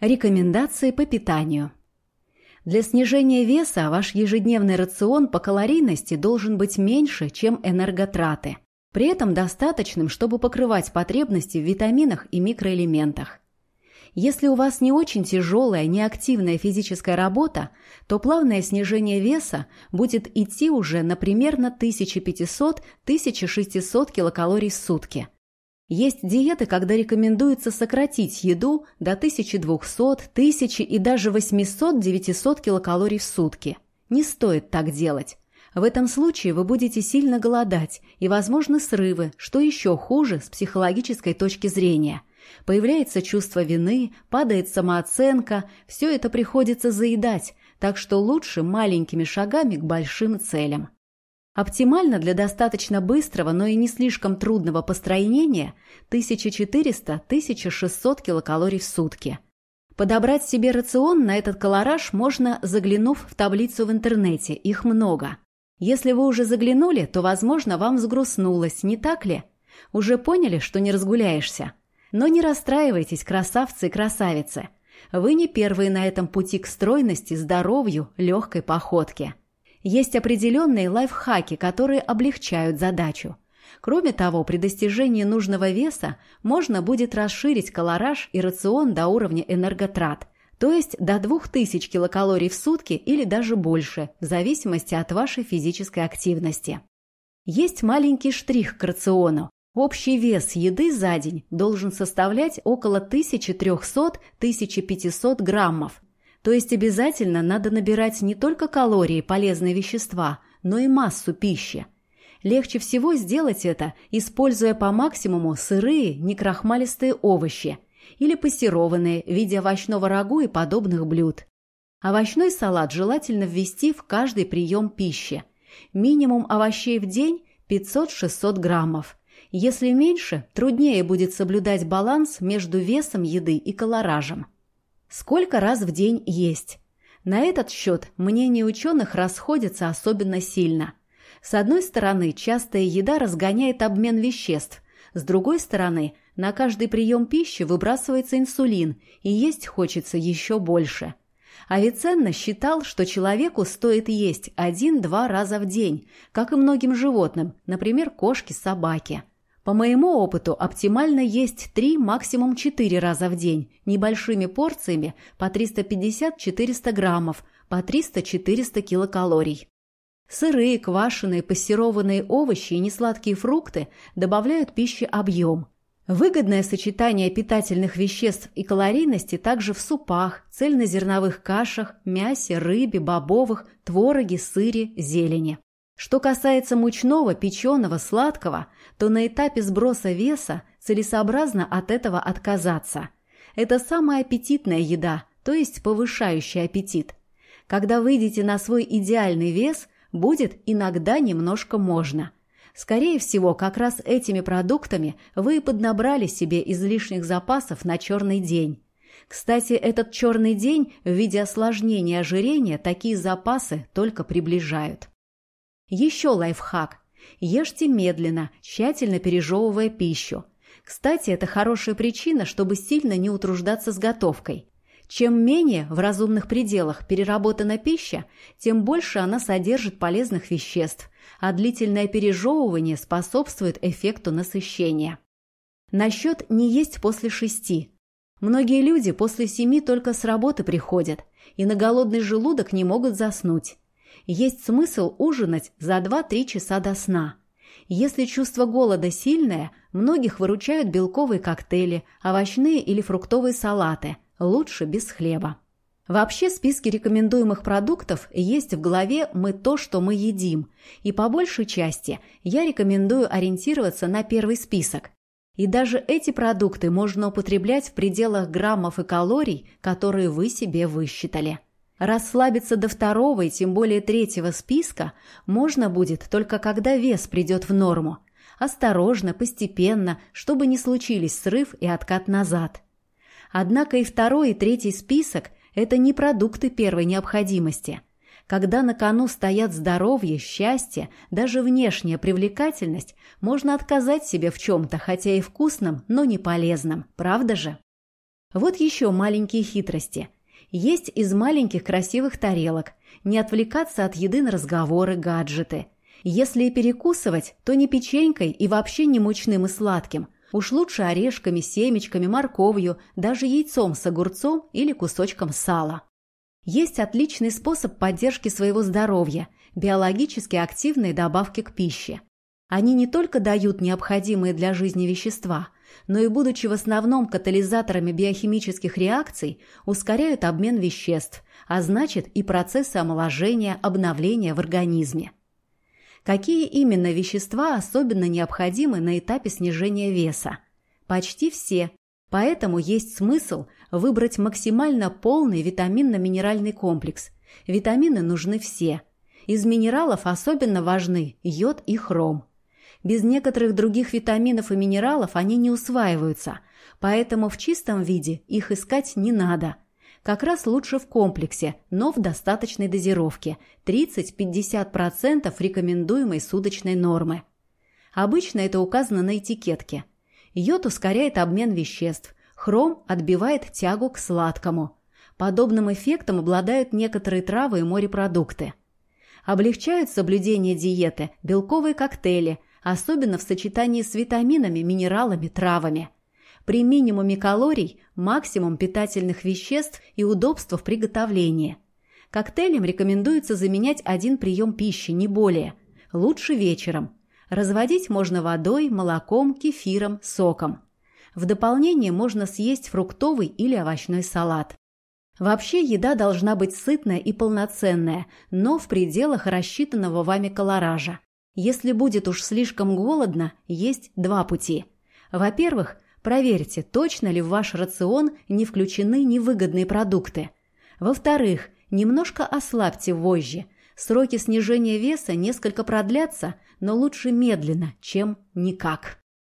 Рекомендации по питанию. Для снижения веса ваш ежедневный рацион по калорийности должен быть меньше, чем энерготраты. При этом достаточным, чтобы покрывать потребности в витаминах и микроэлементах. Если у вас не очень тяжелая, неактивная физическая работа, то плавное снижение веса будет идти уже на примерно 1500-1600 килокалорий в сутки – есть диеты, когда рекомендуется сократить еду до 1200, 1000 и даже 800-900 килокалорий в сутки. Не стоит так делать. В этом случае вы будете сильно голодать и, возможно, срывы, что еще хуже с психологической точки зрения. Появляется чувство вины, падает самооценка, все это приходится заедать, так что лучше маленькими шагами к большим целям. Оптимально для достаточно быстрого, но и не слишком трудного построения 1400-1600 килокалорий в сутки. Подобрать себе рацион на этот колораж можно, заглянув в таблицу в интернете, их много. Если вы уже заглянули, то, возможно, вам взгрустнулось, не так ли? Уже поняли, что не разгуляешься? Но не расстраивайтесь, красавцы и красавицы. Вы не первые на этом пути к стройности, здоровью, легкой походке. Есть определенные лайфхаки, которые облегчают задачу. Кроме того, при достижении нужного веса можно будет расширить колораж и рацион до уровня энерготрат, то есть до 2000 килокалорий в сутки или даже больше, в зависимости от вашей физической активности. Есть маленький штрих к рациону. Общий вес еды за день должен составлять около 1300-1500 граммов, то есть обязательно надо набирать не только калории, полезные вещества, но и массу пищи. Легче всего сделать это, используя по максимуму сырые, некрахмалистые овощи или пассерованные в виде овощного рагу и подобных блюд. Овощной салат желательно ввести в каждый прием пищи. Минимум овощей в день 500-600 граммов. Если меньше, труднее будет соблюдать баланс между весом еды и колоражем. Сколько раз в день есть? На этот счет мнения ученых расходятся особенно сильно. С одной стороны, частая еда разгоняет обмен веществ. С другой стороны, на каждый прием пищи выбрасывается инсулин, и есть хочется еще больше. Авиценна считал, что человеку стоит есть один-два раза в день, как и многим животным, например, кошки, собаки. По моему опыту, оптимально есть 3, максимум 4 раза в день, небольшими порциями по 350-400 граммов, по 300-400 килокалорий. Сырые, квашеные, пассерованные овощи и несладкие фрукты добавляют пище объем. Выгодное сочетание питательных веществ и калорийности также в супах, цельнозерновых кашах, мясе, рыбе, бобовых, твороге, сыре, зелени. Что касается мучного, печеного, сладкого, то на этапе сброса веса целесообразно от этого отказаться. Это самая аппетитная еда, то есть повышающий аппетит. Когда выйдете на свой идеальный вес, будет иногда немножко можно. Скорее всего, как раз этими продуктами вы и поднабрали себе излишних запасов на черный день. Кстати, этот черный день в виде осложнения ожирения такие запасы только приближают. Еще лайфхак. Ешьте медленно, тщательно пережевывая пищу. Кстати, это хорошая причина, чтобы сильно не утруждаться с готовкой. Чем менее в разумных пределах переработана пища, тем больше она содержит полезных веществ, а длительное пережевывание способствует эффекту насыщения. Насчет «не есть после шести». Многие люди после семи только с работы приходят и на голодный желудок не могут заснуть есть смысл ужинать за 2-3 часа до сна. Если чувство голода сильное, многих выручают белковые коктейли, овощные или фруктовые салаты, лучше без хлеба. Вообще списки рекомендуемых продуктов есть в главе «Мы то, что мы едим», и по большей части я рекомендую ориентироваться на первый список. И даже эти продукты можно употреблять в пределах граммов и калорий, которые вы себе высчитали. Расслабиться до второго и тем более третьего списка можно будет только когда вес придет в норму. Осторожно, постепенно, чтобы не случились срыв и откат назад. Однако и второй, и третий список – это не продукты первой необходимости. Когда на кону стоят здоровье, счастье, даже внешняя привлекательность, можно отказать себе в чем-то, хотя и вкусном, но не полезном, правда же? Вот еще маленькие хитрости. Есть из маленьких красивых тарелок. Не отвлекаться от еды на разговоры, гаджеты. Если перекусывать, то не печенькой и вообще не мучным и сладким. Уж лучше орешками, семечками, морковью, даже яйцом с огурцом или кусочком сала. Есть отличный способ поддержки своего здоровья – биологически активные добавки к пище. Они не только дают необходимые для жизни вещества, но и, будучи в основном катализаторами биохимических реакций, ускоряют обмен веществ, а значит и процессы омоложения, обновления в организме. Какие именно вещества особенно необходимы на этапе снижения веса? Почти все. Поэтому есть смысл выбрать максимально полный витаминно-минеральный комплекс. Витамины нужны все. Из минералов особенно важны йод и хром. Без некоторых других витаминов и минералов они не усваиваются, поэтому в чистом виде их искать не надо. Как раз лучше в комплексе, но в достаточной дозировке – 30-50% рекомендуемой суточной нормы. Обычно это указано на этикетке. Йод ускоряет обмен веществ, хром отбивает тягу к сладкому. Подобным эффектом обладают некоторые травы и морепродукты. Облегчают соблюдение диеты белковые коктейли, особенно в сочетании с витаминами, минералами, травами. При минимуме калорий – максимум питательных веществ и удобства в приготовлении. Коктейлям рекомендуется заменять один прием пищи, не более. Лучше вечером. Разводить можно водой, молоком, кефиром, соком. В дополнение можно съесть фруктовый или овощной салат. Вообще еда должна быть сытная и полноценная, но в пределах рассчитанного вами колоража. Если будет уж слишком голодно, есть два пути. Во-первых, проверьте, точно ли в ваш рацион не включены невыгодные продукты. Во-вторых, немножко ослабьте вожжи. Сроки снижения веса несколько продлятся, но лучше медленно, чем никак.